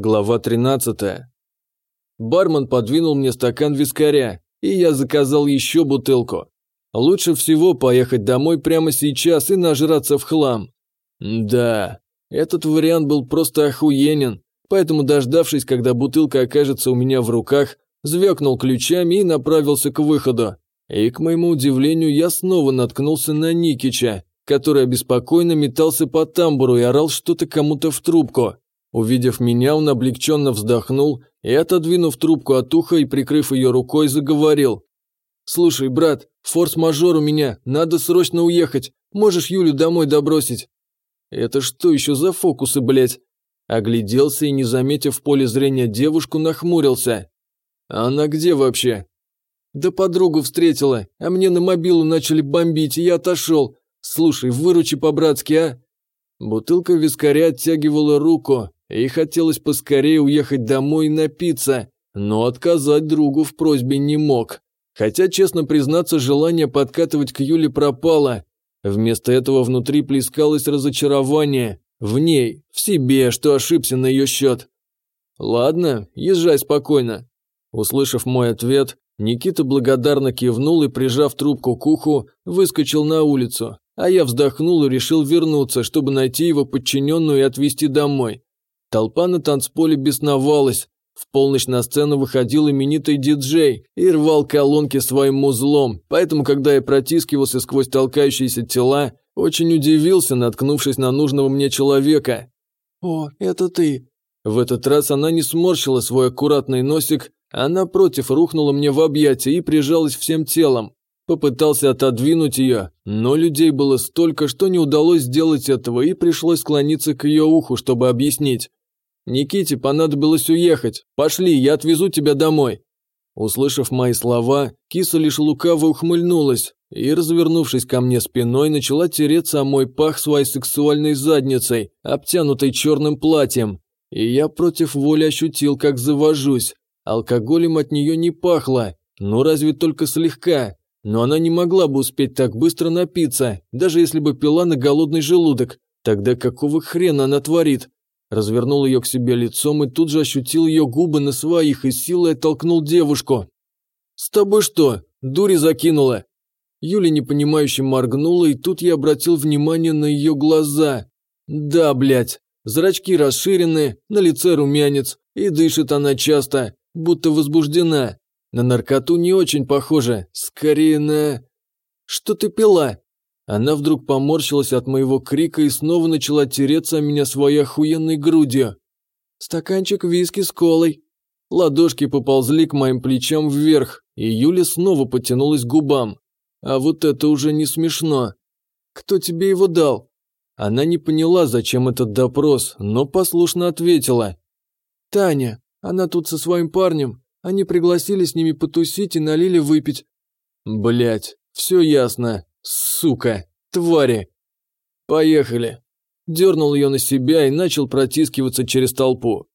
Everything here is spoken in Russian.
Глава 13. Бармен подвинул мне стакан вискаря, и я заказал еще бутылку. Лучше всего поехать домой прямо сейчас и нажраться в хлам. Да, этот вариант был просто охуенен, поэтому, дождавшись, когда бутылка окажется у меня в руках, звякнул ключами и направился к выходу. И, к моему удивлению, я снова наткнулся на Никича, который обеспокоенно метался по тамбуру и орал что-то кому-то в трубку. Увидев меня, он облегченно вздохнул и, отодвинув трубку от уха и прикрыв ее рукой, заговорил. «Слушай, брат, форс-мажор у меня, надо срочно уехать. Можешь Юлю домой добросить?» «Это что еще за фокусы, блядь?» Огляделся и, не заметив в поле зрения девушку, нахмурился. «Она где вообще?» «Да подругу встретила, а мне на мобилу начали бомбить, и я отошел. Слушай, выручи по-братски, а?» Бутылка вискаря оттягивала руку, и хотелось поскорее уехать домой и напиться, но отказать другу в просьбе не мог. Хотя, честно признаться, желание подкатывать к Юле пропало. Вместо этого внутри плескалось разочарование. В ней, в себе, что ошибся на ее счет. «Ладно, езжай спокойно». Услышав мой ответ, Никита благодарно кивнул и, прижав трубку к уху, выскочил на улицу, а я вздохнул и решил вернуться, чтобы найти его подчиненную и отвезти домой. Толпа на танцполе бесновалась. В полночь на сцену выходил именитый диджей и рвал колонки своим музлом, поэтому, когда я протискивался сквозь толкающиеся тела, очень удивился, наткнувшись на нужного мне человека. «О, это ты!» В этот раз она не сморщила свой аккуратный носик, а напротив рухнула мне в объятия и прижалась всем телом. Попытался отодвинуть ее, но людей было столько, что не удалось сделать этого, и пришлось склониться к ее уху, чтобы объяснить. Никите понадобилось уехать. Пошли, я отвезу тебя домой». Услышав мои слова, киса лишь лукаво ухмыльнулась и, развернувшись ко мне спиной, начала тереться о мой пах своей сексуальной задницей, обтянутой черным платьем. И я против воли ощутил, как завожусь. Алкоголем от нее не пахло, ну разве только слегка. Но она не могла бы успеть так быстро напиться, даже если бы пила на голодный желудок. Тогда какого хрена она творит? Развернул ее к себе лицом и тут же ощутил ее губы на своих и силой оттолкнул девушку. «С тобой что, дури закинула?» Юля непонимающе моргнула, и тут я обратил внимание на ее глаза. «Да, блядь, зрачки расширены, на лице румянец, и дышит она часто, будто возбуждена. На наркоту не очень похоже, скорее на... Что ты пила?» Она вдруг поморщилась от моего крика и снова начала тереться о меня своей охуенной грудью. «Стаканчик виски с колой». Ладошки поползли к моим плечам вверх, и Юля снова потянулась к губам. А вот это уже не смешно. «Кто тебе его дал?» Она не поняла, зачем этот допрос, но послушно ответила. «Таня, она тут со своим парнем. Они пригласили с ними потусить и налили выпить». Блять, все ясно. Сука! Твари! Поехали!» Дернул ее на себя и начал протискиваться через толпу.